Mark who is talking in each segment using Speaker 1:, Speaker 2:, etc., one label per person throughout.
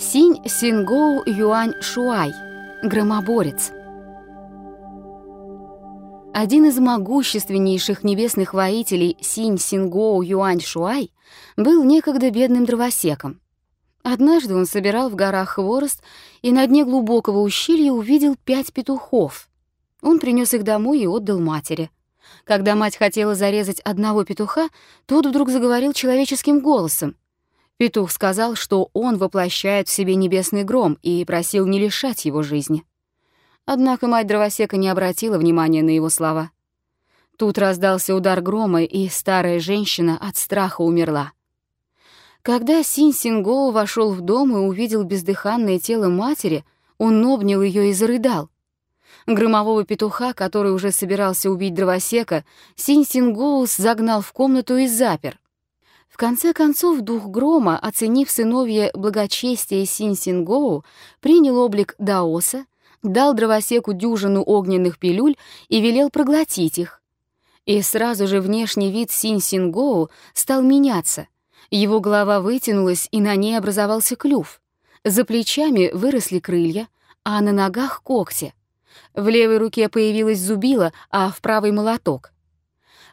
Speaker 1: Синь Сингоу Юань Шуай, громоборец. Один из могущественнейших небесных воителей Синь Сингоу Юань Шуай был некогда бедным дровосеком. Однажды он собирал в горах хворост и на дне глубокого ущелья увидел пять петухов. Он принес их домой и отдал матери. Когда мать хотела зарезать одного петуха, тот вдруг заговорил человеческим голосом — Петух сказал, что он воплощает в себе небесный гром и просил не лишать его жизни. Однако мать дровосека не обратила внимания на его слова. Тут раздался удар грома, и старая женщина от страха умерла. Когда Синь Сингоу вошел в дом и увидел бездыханное тело матери, он обнял ее и зарыдал. Громового петуха, который уже собирался убить дровосека, Синь Сингоус загнал в комнату и запер. Конце концов, дух грома, оценив сыновья благочестия Синь-Сингоу, принял облик Даоса, дал дровосеку дюжину огненных пилюль и велел проглотить их. И сразу же внешний вид Синь-Сингоу стал меняться. Его голова вытянулась, и на ней образовался клюв. За плечами выросли крылья, а на ногах — когти. В левой руке появилась зубила, а в правой — молоток.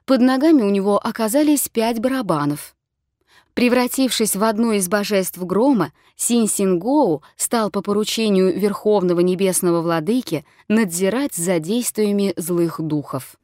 Speaker 1: Под ногами у него оказались пять барабанов — Превратившись в одно из божеств грома, Синь-Сингоу стал по поручению Верховного Небесного Владыки надзирать за действиями злых духов.